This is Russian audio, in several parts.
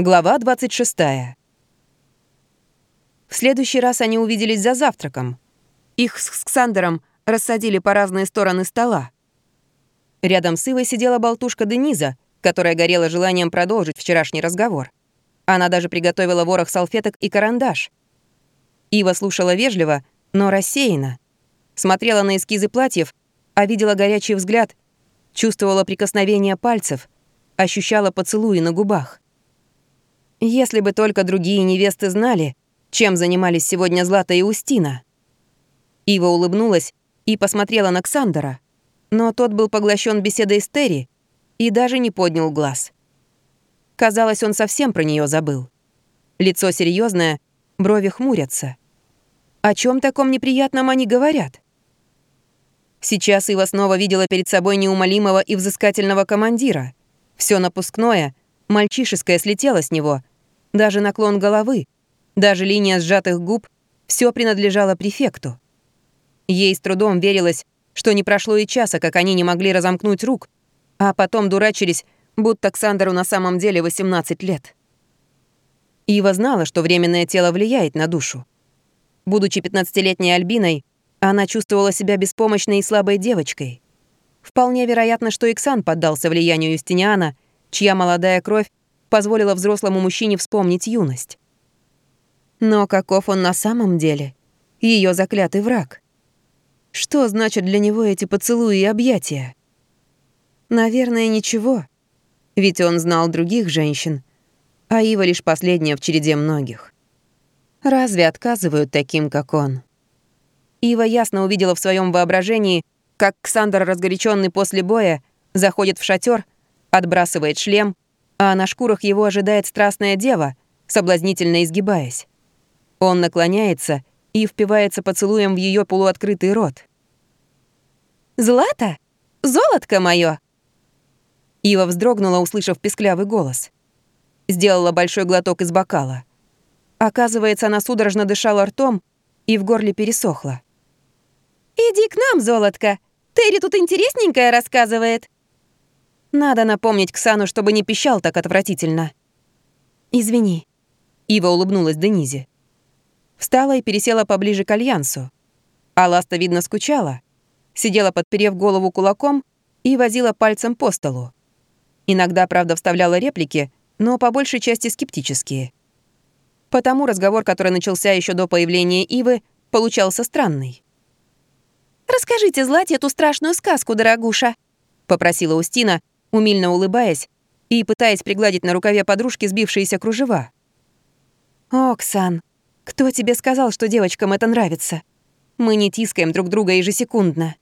Глава 26. В следующий раз они увиделись за завтраком. Их с Ксандером рассадили по разные стороны стола. Рядом с Ивой сидела болтушка Дениза, которая горела желанием продолжить вчерашний разговор. Она даже приготовила ворох салфеток и карандаш. Ива слушала вежливо, но рассеянно. Смотрела на эскизы платьев, а видела горячий взгляд, чувствовала прикосновение пальцев, ощущала поцелуи на губах. Если бы только другие невесты знали, чем занимались сегодня Злата и Устина. Ива улыбнулась и посмотрела на Ксандера, но тот был поглощен беседой с Терри и даже не поднял глаз. Казалось, он совсем про нее забыл. Лицо серьезное, брови хмурятся. О чем таком неприятном они говорят? Сейчас Ива снова видела перед собой неумолимого и взыскательного командира. Все напускное, мальчишеское слетело с него, даже наклон головы, даже линия сжатых губ — все принадлежало префекту. Ей с трудом верилось, что не прошло и часа, как они не могли разомкнуть рук, а потом дурачились, будто Ксандеру на самом деле 18 лет. Ива знала, что временное тело влияет на душу. Будучи 15-летней Альбиной, она чувствовала себя беспомощной и слабой девочкой. Вполне вероятно, что Иксан поддался влиянию Юстиниана, чья молодая кровь позволила взрослому мужчине вспомнить юность. Но каков он на самом деле? Ее заклятый враг. Что значат для него эти поцелуи и объятия? Наверное, ничего. Ведь он знал других женщин, а Ива лишь последняя в череде многих. Разве отказывают таким, как он? Ива ясно увидела в своем воображении, как Ксандр, разгоряченный после боя, заходит в шатер, отбрасывает шлем — а на шкурах его ожидает страстная дева, соблазнительно изгибаясь. Он наклоняется и впивается поцелуем в ее полуоткрытый рот. «Злата? Золотко мое!» Ива вздрогнула, услышав песклявый голос. Сделала большой глоток из бокала. Оказывается, она судорожно дышала ртом, и в горле пересохла. «Иди к нам, золотко! Терри тут интересненькое рассказывает!» Надо напомнить Ксану, чтобы не пищал так отвратительно. «Извини», — Ива улыбнулась Денизе. Встала и пересела поближе к Альянсу. А Ласта, видно, скучала. Сидела, подперев голову кулаком, и возила пальцем по столу. Иногда, правда, вставляла реплики, но по большей части скептические. Потому разговор, который начался еще до появления Ивы, получался странный. «Расскажите Злате эту страшную сказку, дорогуша», — попросила Устина, умильно улыбаясь и пытаясь пригладить на рукаве подружки сбившиеся кружева. «Оксан, кто тебе сказал, что девочкам это нравится? Мы не тискаем друг друга ежесекундно».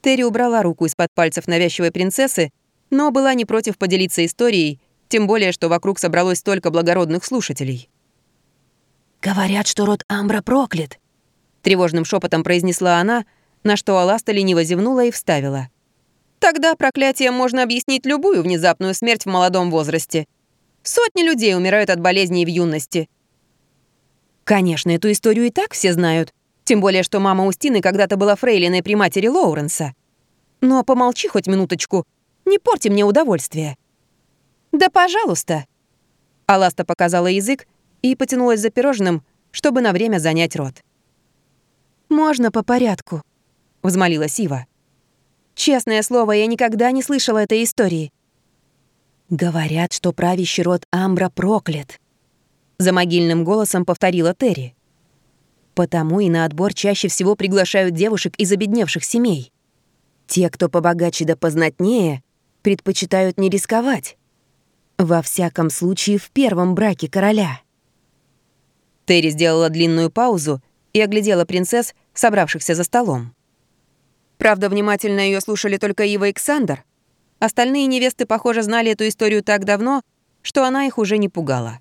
Терри убрала руку из-под пальцев навязчивой принцессы, но была не против поделиться историей, тем более, что вокруг собралось столько благородных слушателей. «Говорят, что род Амбра проклят», — тревожным шепотом произнесла она, на что Аласта лениво зевнула и вставила. Тогда проклятием можно объяснить любую внезапную смерть в молодом возрасте. Сотни людей умирают от болезней в юности. Конечно, эту историю и так все знают. Тем более, что мама Устины когда-то была фрейлиной при матери Лоуренса. Но помолчи хоть минуточку. Не порти мне удовольствие. Да пожалуйста. Аласта показала язык и потянулась за пирожным, чтобы на время занять рот. «Можно по порядку», — взмолилась Ива. Честное слово, я никогда не слышала этой истории. Говорят, что правящий род Амбра проклят. За могильным голосом повторила Терри. Потому и на отбор чаще всего приглашают девушек из обедневших семей. Те, кто побогаче да познатнее, предпочитают не рисковать. Во всяком случае, в первом браке короля. Терри сделала длинную паузу и оглядела принцесс, собравшихся за столом. Правда, внимательно ее слушали только Ива и Ксандр. Остальные невесты, похоже, знали эту историю так давно, что она их уже не пугала.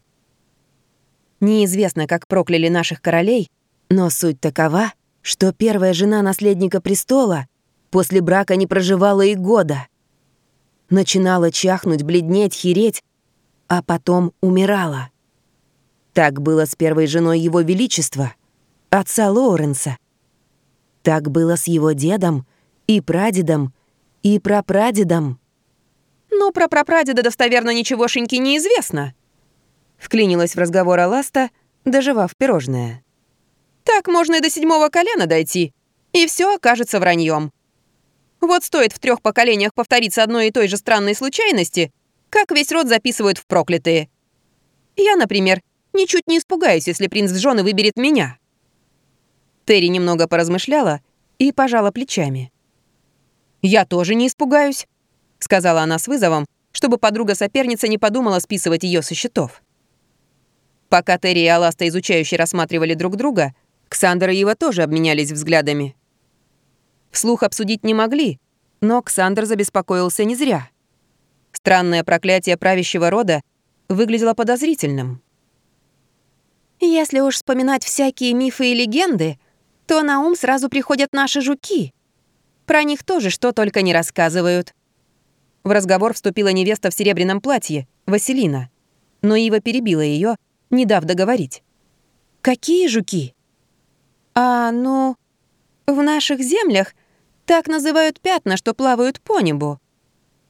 Неизвестно, как прокляли наших королей, но суть такова, что первая жена наследника престола после брака не проживала и года. Начинала чахнуть, бледнеть, хереть, а потом умирала. Так было с первой женой Его Величества, отца Лоуренса. Так было с его дедом и прадедом, и прапрадедом. «Ну, про прапрадеда достоверно ничегошеньки неизвестно», Вклинилась в разговор Аласта, доживав пирожное. «Так можно и до седьмого колена дойти, и все окажется враньем. Вот стоит в трех поколениях повториться одной и той же странной случайности, как весь род записывают в проклятые. Я, например, ничуть не испугаюсь, если принц в жены выберет меня». Терри немного поразмышляла и пожала плечами. «Я тоже не испугаюсь», — сказала она с вызовом, чтобы подруга-соперница не подумала списывать ее со счетов. Пока Терри и Аласта изучающе рассматривали друг друга, Ксандр и Ива тоже обменялись взглядами. Вслух обсудить не могли, но Ксандр забеспокоился не зря. Странное проклятие правящего рода выглядело подозрительным. «Если уж вспоминать всякие мифы и легенды, то на ум сразу приходят наши жуки. Про них тоже что только не рассказывают». В разговор вступила невеста в серебряном платье, Василина. Но Ива перебила ее, не дав договорить. «Какие жуки?» «А, ну, в наших землях так называют пятна, что плавают по небу.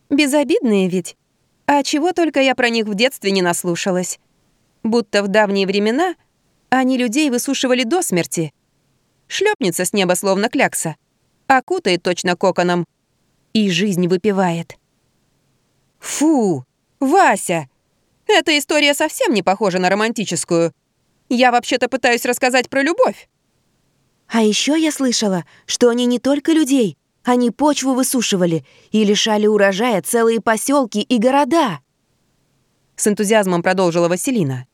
Безобидные ведь. А чего только я про них в детстве не наслушалась. Будто в давние времена они людей высушивали до смерти. Шлепнется с неба словно клякса, окутает точно коконом и жизнь выпивает. Фу, Вася! Эта история совсем не похожа на романтическую. Я вообще-то пытаюсь рассказать про любовь. А еще я слышала, что они не только людей, они почву высушивали и лишали урожая целые поселки и города. С энтузиазмом продолжила Василина.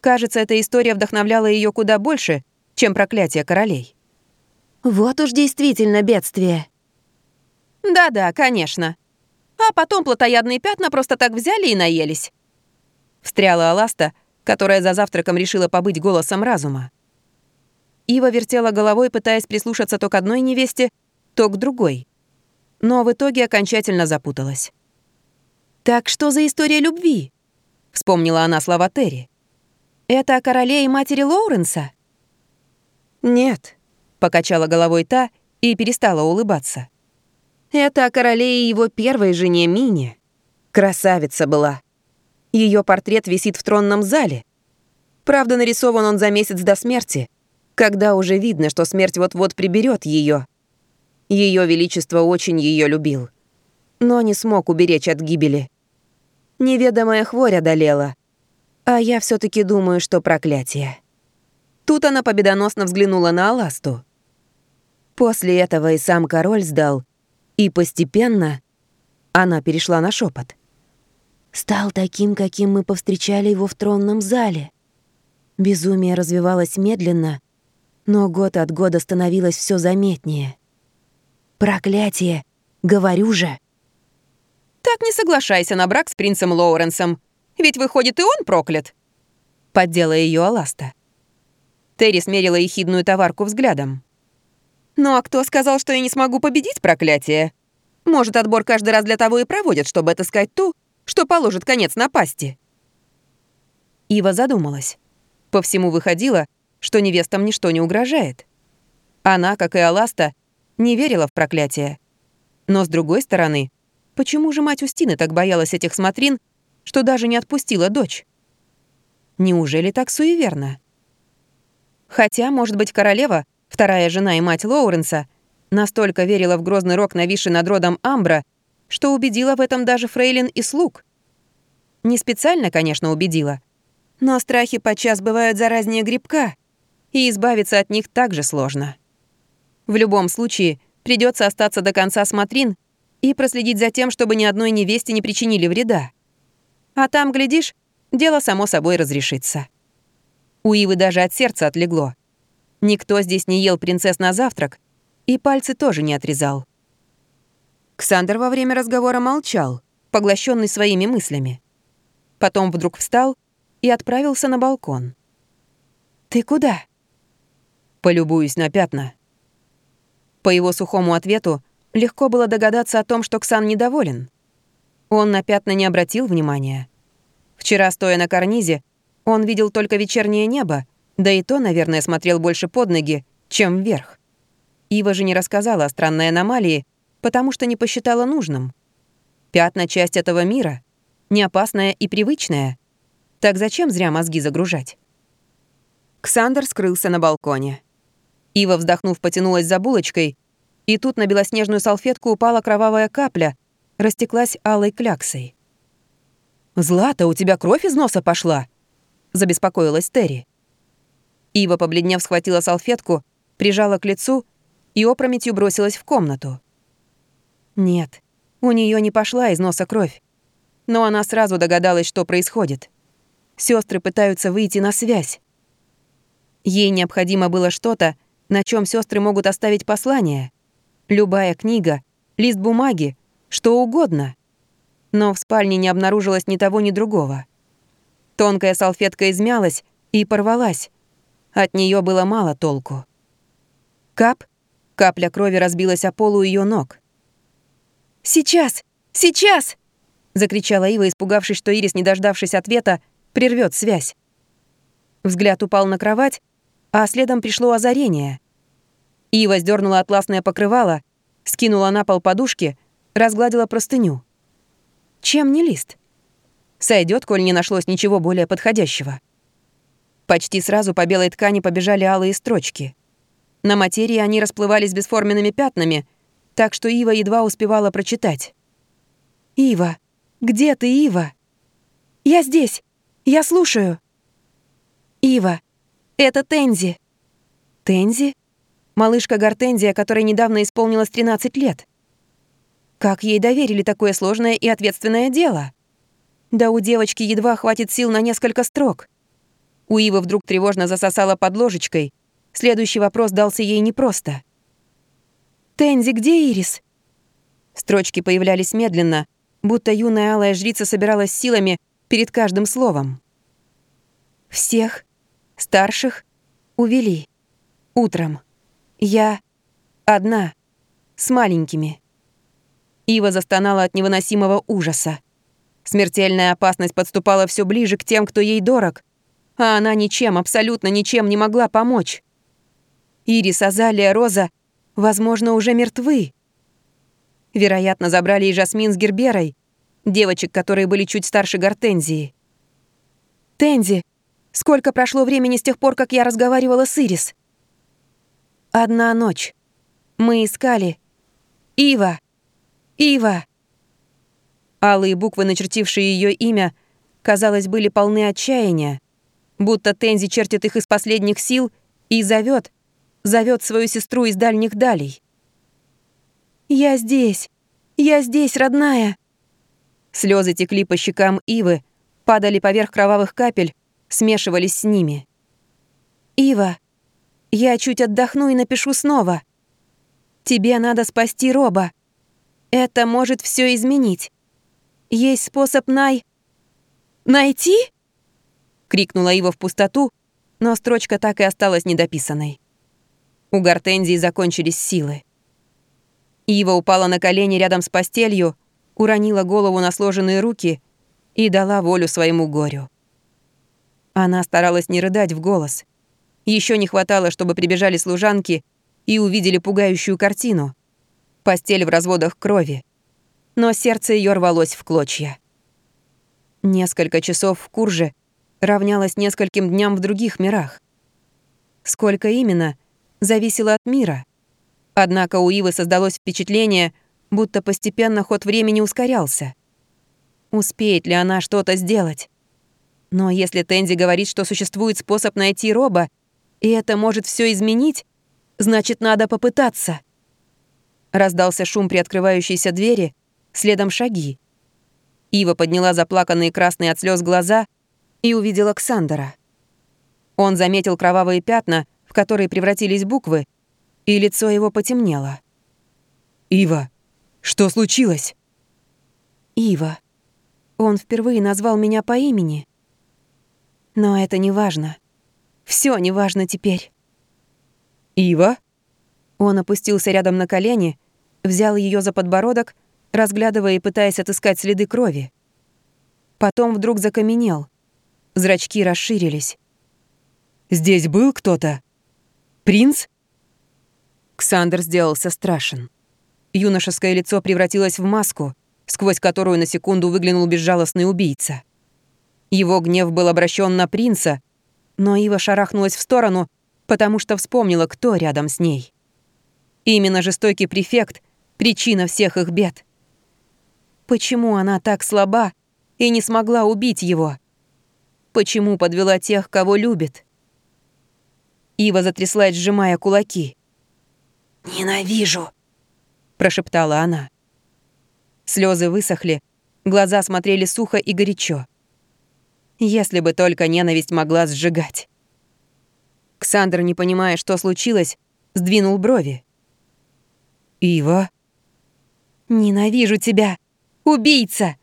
Кажется, эта история вдохновляла ее куда больше, чем проклятие королей. Вот уж действительно бедствие. Да-да, конечно. А потом плотоядные пятна просто так взяли и наелись. Встряла Аласта, которая за завтраком решила побыть голосом разума. Ива вертела головой, пытаясь прислушаться то к одной невесте, то к другой. Но в итоге окончательно запуталась. «Так что за история любви?» — вспомнила она слова Терри. «Это о короле и матери Лоуренса?» «Нет», — покачала головой та и перестала улыбаться. «Это о короле и его первой жене Мине. Красавица была. Ее портрет висит в тронном зале. Правда, нарисован он за месяц до смерти, когда уже видно, что смерть вот-вот приберет ее. Ее Величество очень ее любил, но не смог уберечь от гибели. Неведомая хворь одолела, а я все таки думаю, что проклятие. Тут она победоносно взглянула на Аласту. После этого и сам король сдал, и постепенно она перешла на шепот. Стал таким, каким мы повстречали его в тронном зале. Безумие развивалось медленно, но год от года становилось все заметнее. Проклятие! Говорю же! Так не соглашайся на брак с принцем Лоуренсом. Ведь выходит и он проклят. Поддела ее Аласта. Терри смерила ехидную товарку взглядом. «Ну а кто сказал, что я не смогу победить проклятие? Может, отбор каждый раз для того и проводят, чтобы отыскать ту, что положит конец напасти?» Ива задумалась. По всему выходило, что невестам ничто не угрожает. Она, как и Аласта, не верила в проклятие. Но с другой стороны, почему же мать Устины так боялась этих смотрин, что даже не отпустила дочь? Неужели так суеверно? Хотя, может быть, королева, вторая жена и мать Лоуренса, настолько верила в грозный рок, нависший над родом Амбра, что убедила в этом даже фрейлин и слуг. Не специально, конечно, убедила, но страхи подчас бывают заразнее грибка, и избавиться от них также сложно. В любом случае, придется остаться до конца смотрин и проследить за тем, чтобы ни одной невесте не причинили вреда. А там, глядишь, дело само собой разрешится. У Ивы даже от сердца отлегло. Никто здесь не ел принцесс на завтрак, и пальцы тоже не отрезал. Ксандр во время разговора молчал, поглощенный своими мыслями. Потом вдруг встал и отправился на балкон. «Ты куда?» «Полюбуюсь на пятна», по его сухому ответу легко было догадаться о том, что Ксан недоволен. Он на пятна не обратил внимания. Вчера, стоя на карнизе, он видел только вечернее небо, да и то, наверное, смотрел больше под ноги, чем вверх. Ива же не рассказала о странной аномалии, потому что не посчитала нужным. Пятна — часть этого мира, не опасная и привычная. Так зачем зря мозги загружать? Ксандр скрылся на балконе. Ива, вздохнув, потянулась за булочкой, и тут на белоснежную салфетку упала кровавая капля, растеклась алой кляксой. «Злата, у тебя кровь из носа пошла?» — забеспокоилась Терри. Ива, побледнев, схватила салфетку, прижала к лицу и опрометью бросилась в комнату. Нет, у нее не пошла из носа кровь. Но она сразу догадалась, что происходит. Сестры пытаются выйти на связь. Ей необходимо было что-то, на чем сестры могут оставить послание. Любая книга, лист бумаги, что угодно. Но в спальне не обнаружилось ни того, ни другого. Тонкая салфетка измялась и порвалась. От нее было мало толку. Кап, капля крови разбилась о полу ее ног. «Сейчас! Сейчас!» — закричала Ива, испугавшись, что Ирис, не дождавшись ответа, прервет связь. Взгляд упал на кровать, а следом пришло озарение. Ива сдернула атласное покрывало, скинула на пол подушки, разгладила простыню. Чем не лист? Сойдет, коль не нашлось ничего более подходящего. Почти сразу по белой ткани побежали алые строчки. На материи они расплывались бесформенными пятнами, так что Ива едва успевала прочитать. «Ива! Где ты, Ива?» «Я здесь! Я слушаю!» «Ива! Это Тензи!» «Тензи?» Малышка Гортензия, которой недавно исполнилось 13 лет. Как ей доверили такое сложное и ответственное дело? Да у девочки едва хватит сил на несколько строк. У Ивы вдруг тревожно засосала под ложечкой. Следующий вопрос дался ей непросто. «Тензи, где Ирис?» Строчки появлялись медленно, будто юная алая жрица собиралась силами перед каждым словом. «Всех старших увели. Утром». Я одна, с маленькими. Ива застонала от невыносимого ужаса. Смертельная опасность подступала все ближе к тем, кто ей дорог, а она ничем, абсолютно ничем не могла помочь. Ирис, Азалия, Роза, возможно, уже мертвы. Вероятно, забрали и Жасмин с Герберой, девочек, которые были чуть старше Гортензии. «Тензи, сколько прошло времени с тех пор, как я разговаривала с Ирис?» Одна ночь. Мы искали. Ива! Ива! Алые буквы, начертившие ее имя, казалось, были полны отчаяния, будто Тензи чертит их из последних сил и зовет, зовет свою сестру из дальних далей. «Я здесь! Я здесь, родная!» Слезы текли по щекам Ивы, падали поверх кровавых капель, смешивались с ними. «Ива, я чуть отдохну и напишу снова. Тебе надо спасти Роба. Это может все изменить. Есть способ Най... «Найти?» — крикнула Ива в пустоту, но строчка так и осталась недописанной. У Гортензии закончились силы. Ива упала на колени рядом с постелью, уронила голову на сложенные руки и дала волю своему горю. Она старалась не рыдать в голос. Еще не хватало, чтобы прибежали служанки и увидели пугающую картину. Постель в разводах крови. Но сердце ее рвалось в клочья. Несколько часов в Курже равнялось нескольким дням в других мирах. Сколько именно, зависело от мира. Однако у Ивы создалось впечатление, будто постепенно ход времени ускорялся. Успеет ли она что-то сделать? Но если Тензи говорит, что существует способ найти Роба, и это может все изменить, значит, надо попытаться. Раздался шум при открывающейся двери, следом шаги. Ива подняла заплаканные красные от слез глаза и увидела Ксандера. Он заметил кровавые пятна, в которые превратились буквы, и лицо его потемнело. «Ива, что случилось?» «Ива. Он впервые назвал меня по имени. Но это не важно. Все неважно теперь. Ива? Он опустился рядом на колени, взял ее за подбородок, разглядывая и пытаясь отыскать следы крови. Потом вдруг закаменел. Зрачки расширились. «Здесь был кто-то? Принц?» Ксандр сделался страшен. Юношеское лицо превратилось в маску, сквозь которую на секунду выглянул безжалостный убийца. Его гнев был обращен на принца, но Ива шарахнулась в сторону, потому что вспомнила, кто рядом с ней. Именно жестокий префект — причина всех их бед. Почему она так слаба и не смогла убить его? Почему подвела тех, кого любит? Ива затряслась, сжимая кулаки. «Ненавижу!» — прошептала она. Слезы высохли, глаза смотрели сухо и горячо. Если бы только ненависть могла сжигать. Ксандр, не понимая, что случилось, сдвинул брови. «Ива?» «Ненавижу тебя! Убийца!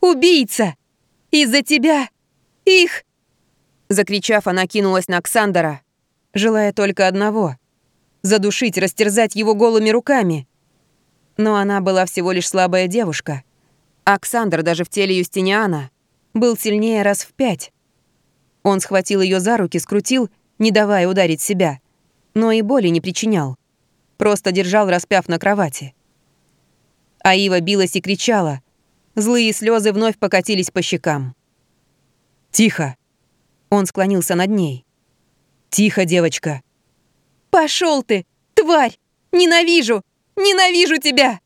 Убийца! Из-за тебя! Их!» Закричав, она кинулась на Ксандера, желая только одного — задушить, растерзать его голыми руками. Но она была всего лишь слабая девушка. Оксандр даже в теле Юстиниана был сильнее раз в пять. Он схватил ее за руки, скрутил, не давая ударить себя, но и боли не причинял. Просто держал, распяв на кровати. А Ива билась и кричала. Злые слезы вновь покатились по щекам. «Тихо!» Он склонился над ней. «Тихо, девочка!» Пошел ты, тварь! Ненавижу! Ненавижу тебя!»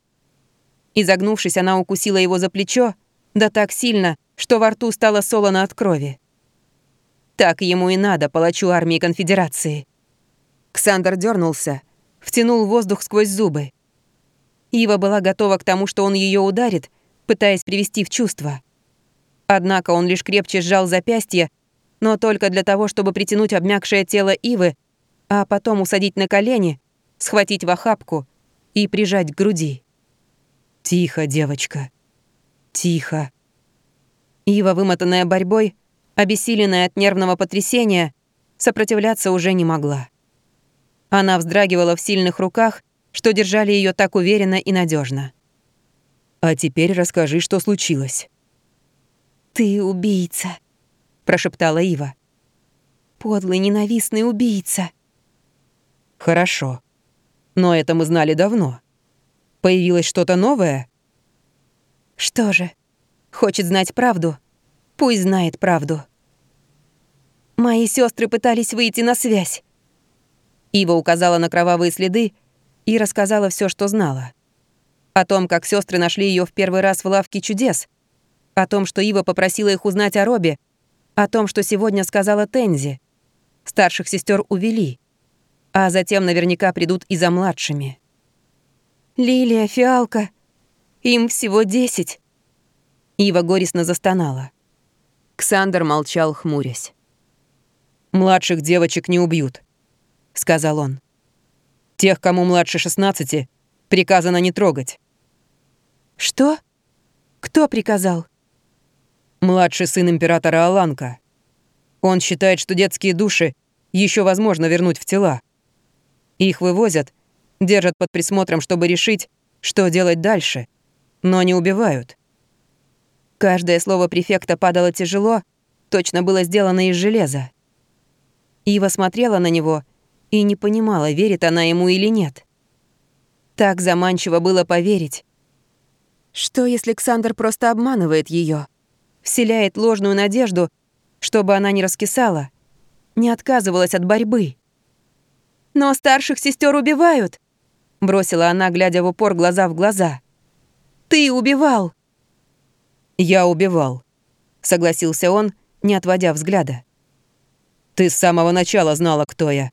Изогнувшись, она укусила его за плечо, да так сильно, что во рту стало солоно от крови. Так ему и надо, палачу армии конфедерации. Ксандр дернулся, втянул воздух сквозь зубы. Ива была готова к тому, что он ее ударит, пытаясь привести в чувство. Однако он лишь крепче сжал запястье, но только для того, чтобы притянуть обмякшее тело Ивы, а потом усадить на колени, схватить в охапку и прижать к груди. «Тихо, девочка. Тихо». Ива, вымотанная борьбой, обессиленная от нервного потрясения, сопротивляться уже не могла. Она вздрагивала в сильных руках, что держали ее так уверенно и надежно. «А теперь расскажи, что случилось». «Ты убийца», — прошептала Ива. «Подлый, ненавистный убийца». «Хорошо. Но это мы знали давно. Появилось что-то новое?» «Что же, хочет знать правду? Пусть знает правду». «Мои сестры пытались выйти на связь». Ива указала на кровавые следы и рассказала все, что знала. О том, как сестры нашли ее в первый раз в лавке чудес, о том, что Ива попросила их узнать о Робе, о том, что сегодня сказала Тензи. Старших сестер увели, а затем наверняка придут и за младшими. «Лилия, фиалка, им всего десять». Ива горестно застонала. Ксандр молчал, хмурясь. «Младших девочек не убьют», — сказал он. «Тех, кому младше 16, приказано не трогать». «Что? Кто приказал?» «Младший сын императора Аланка. Он считает, что детские души еще возможно вернуть в тела. Их вывозят, держат под присмотром, чтобы решить, что делать дальше, но не убивают. Каждое слово префекта падало тяжело, точно было сделано из железа. Ива смотрела на него и не понимала, верит она ему или нет. Так заманчиво было поверить. Что, если Александр просто обманывает ее, вселяет ложную надежду, чтобы она не раскисала, не отказывалась от борьбы? «Но старших сестер убивают!» — бросила она, глядя в упор глаза в глаза. «Ты убивал!» «Я убивал», — согласился он, не отводя взгляда. «Ты с самого начала знала, кто я.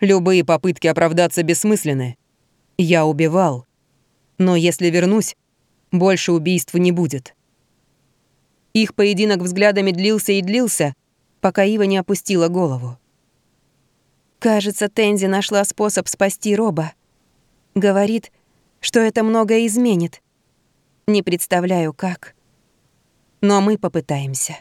Любые попытки оправдаться бессмысленны. Я убивал. Но если вернусь, больше убийств не будет». Их поединок взглядами длился и длился, пока Ива не опустила голову. Кажется, Тензи нашла способ спасти Роба. Говорит, что это многое изменит. Не представляю, как но мы попытаемся.